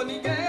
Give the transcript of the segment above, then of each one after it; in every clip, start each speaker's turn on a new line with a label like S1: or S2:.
S1: Mónica.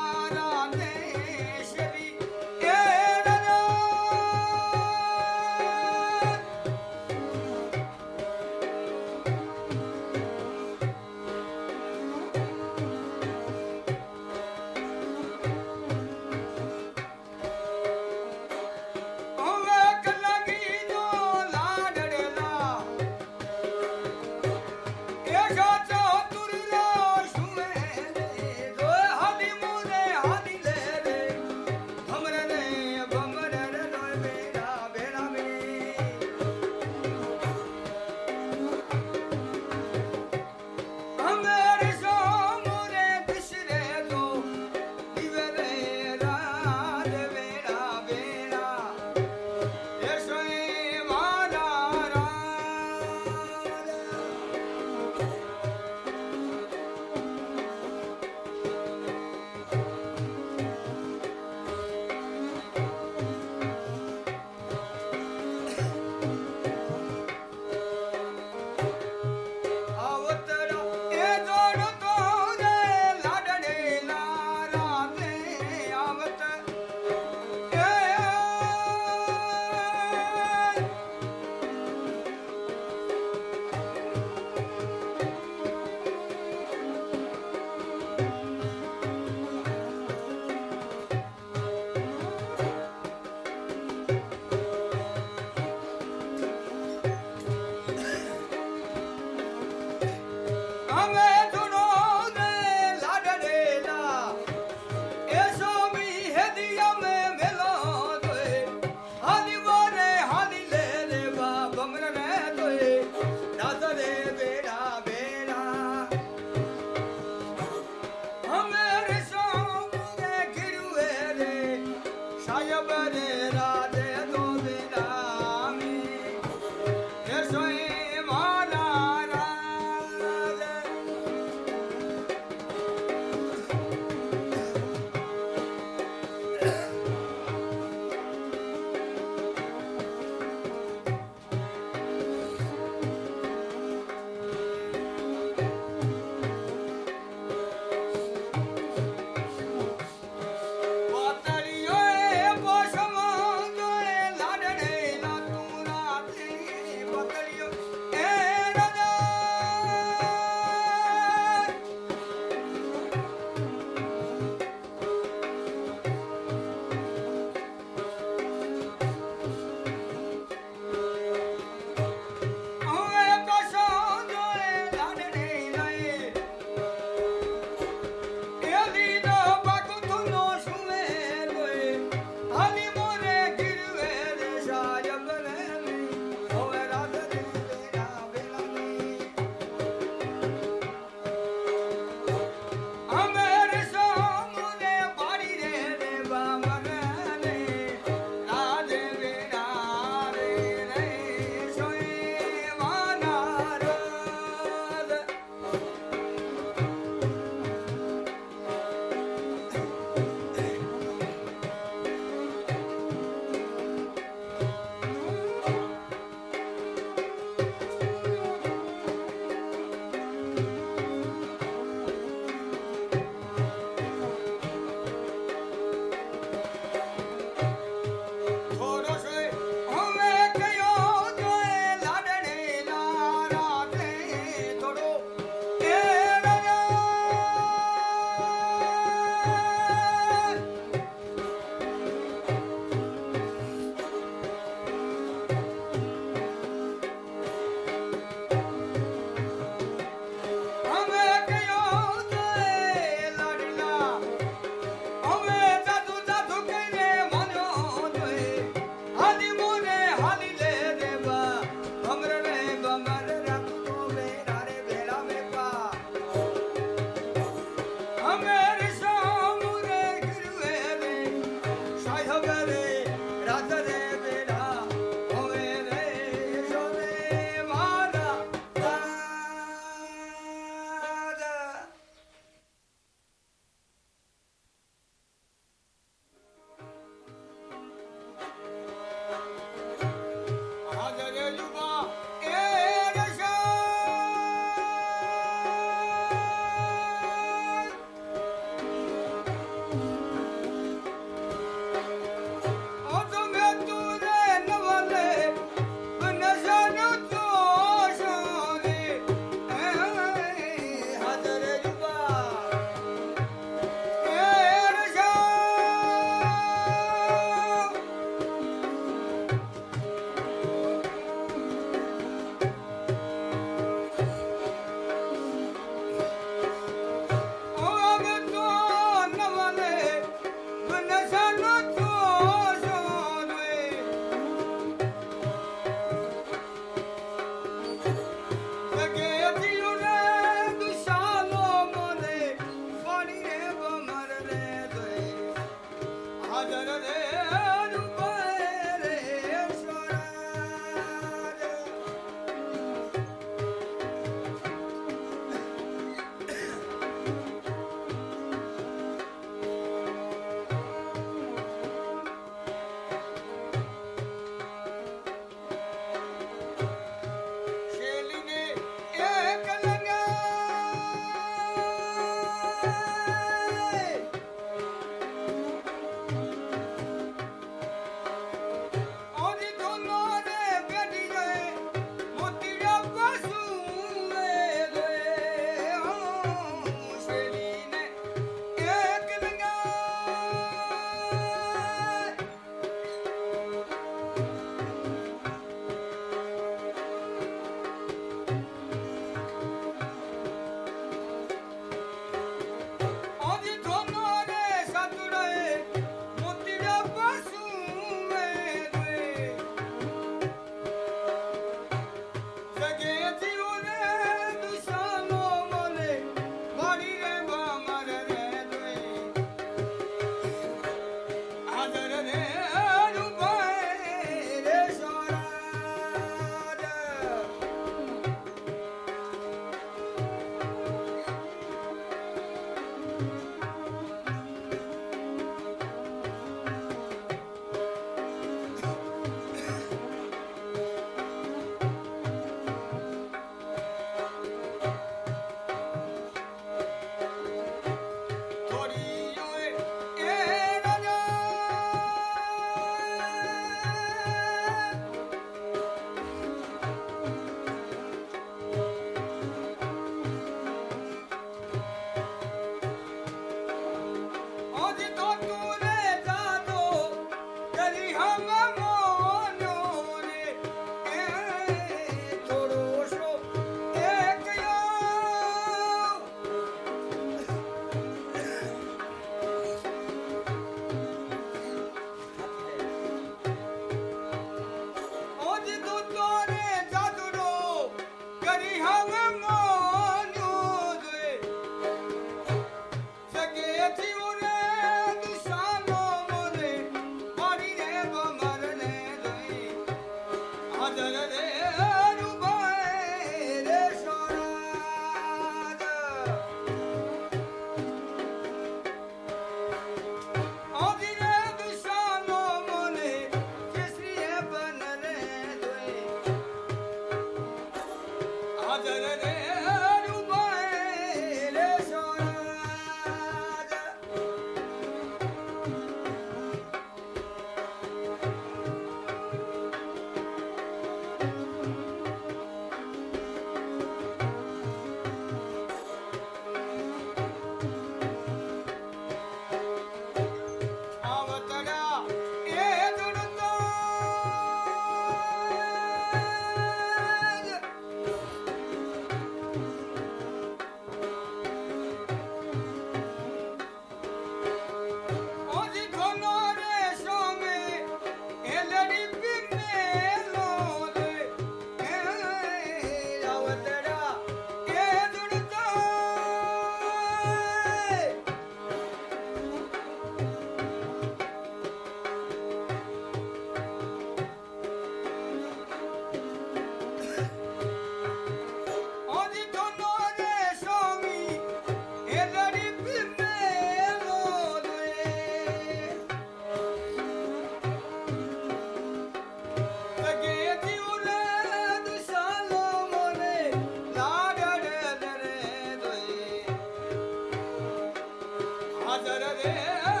S1: Da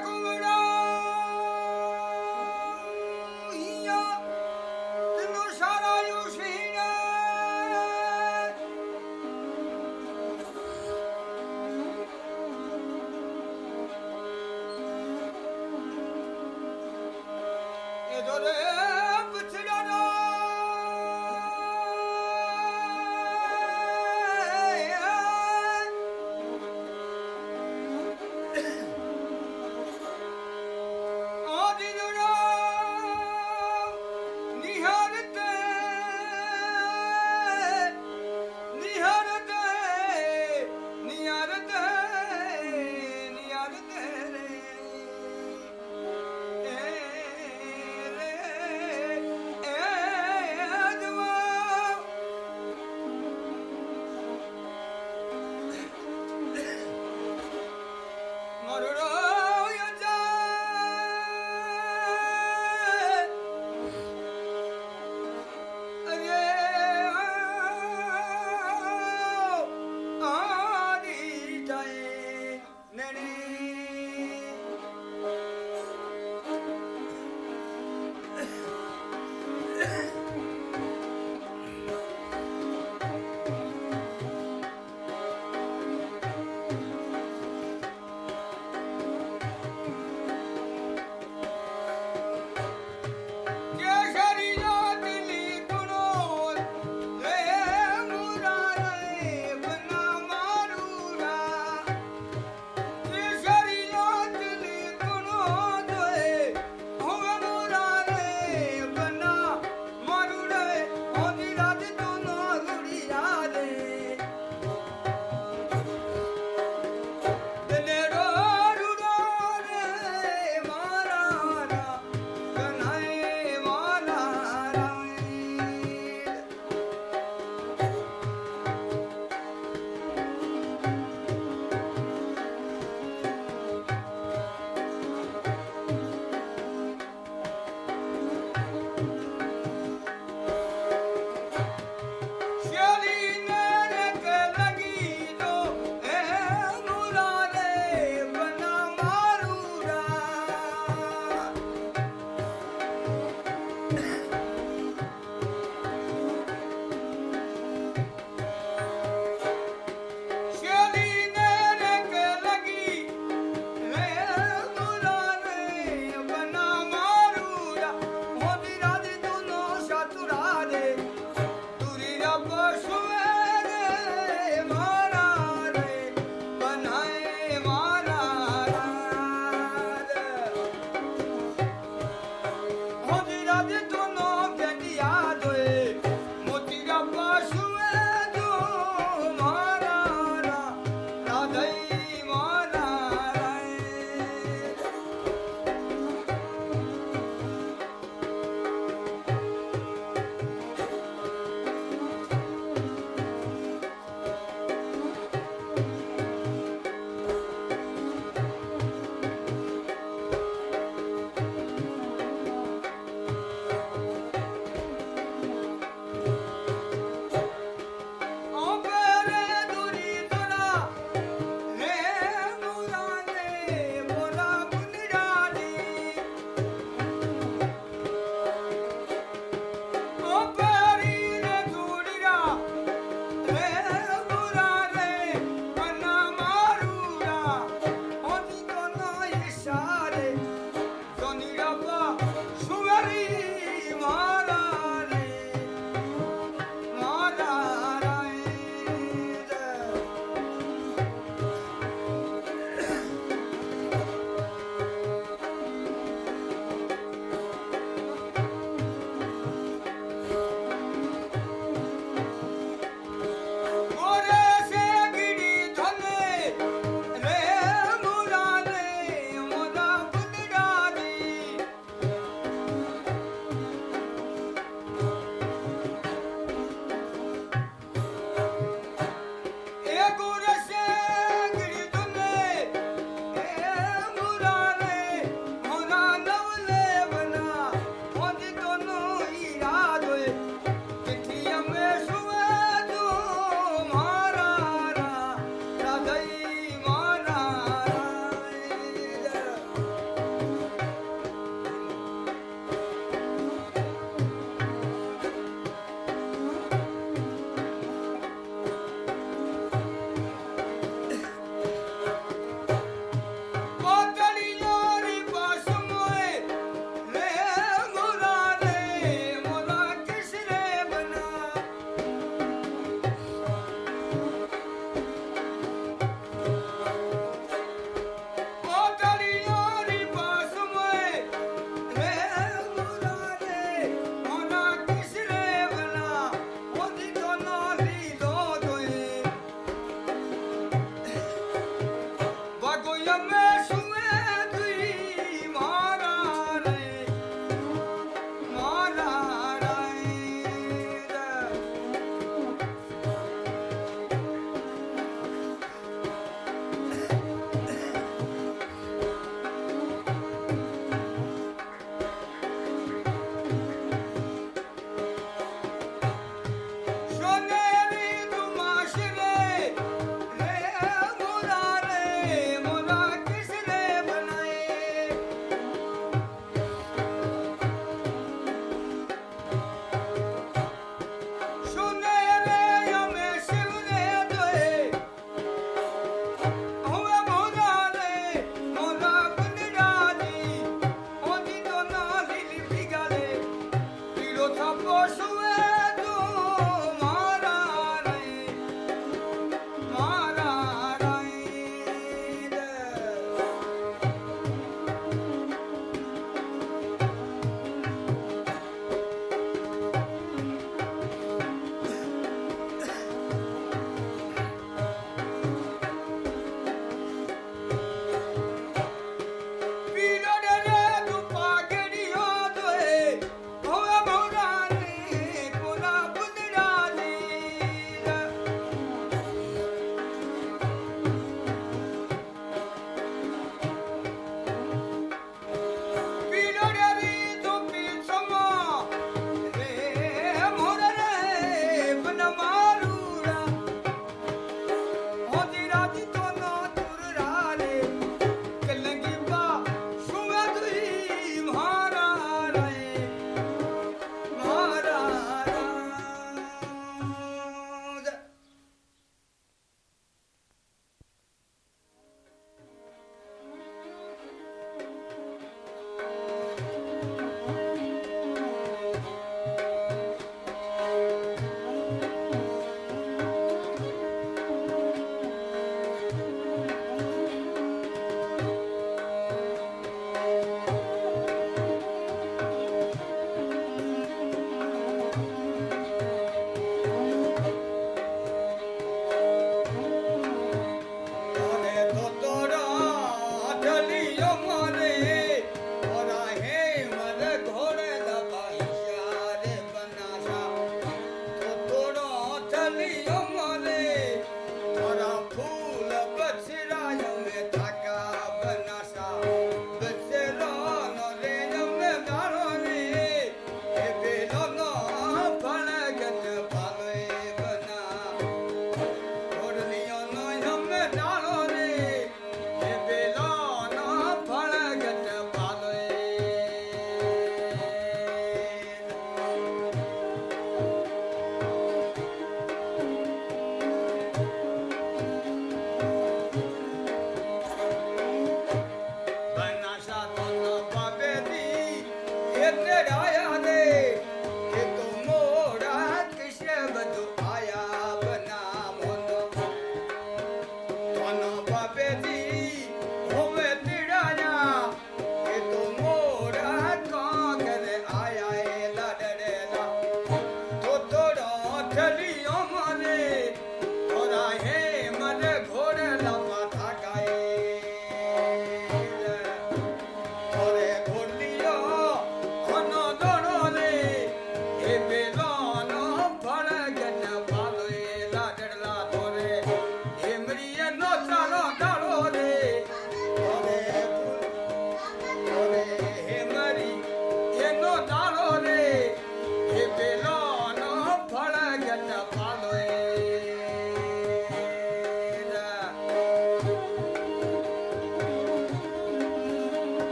S1: Jack over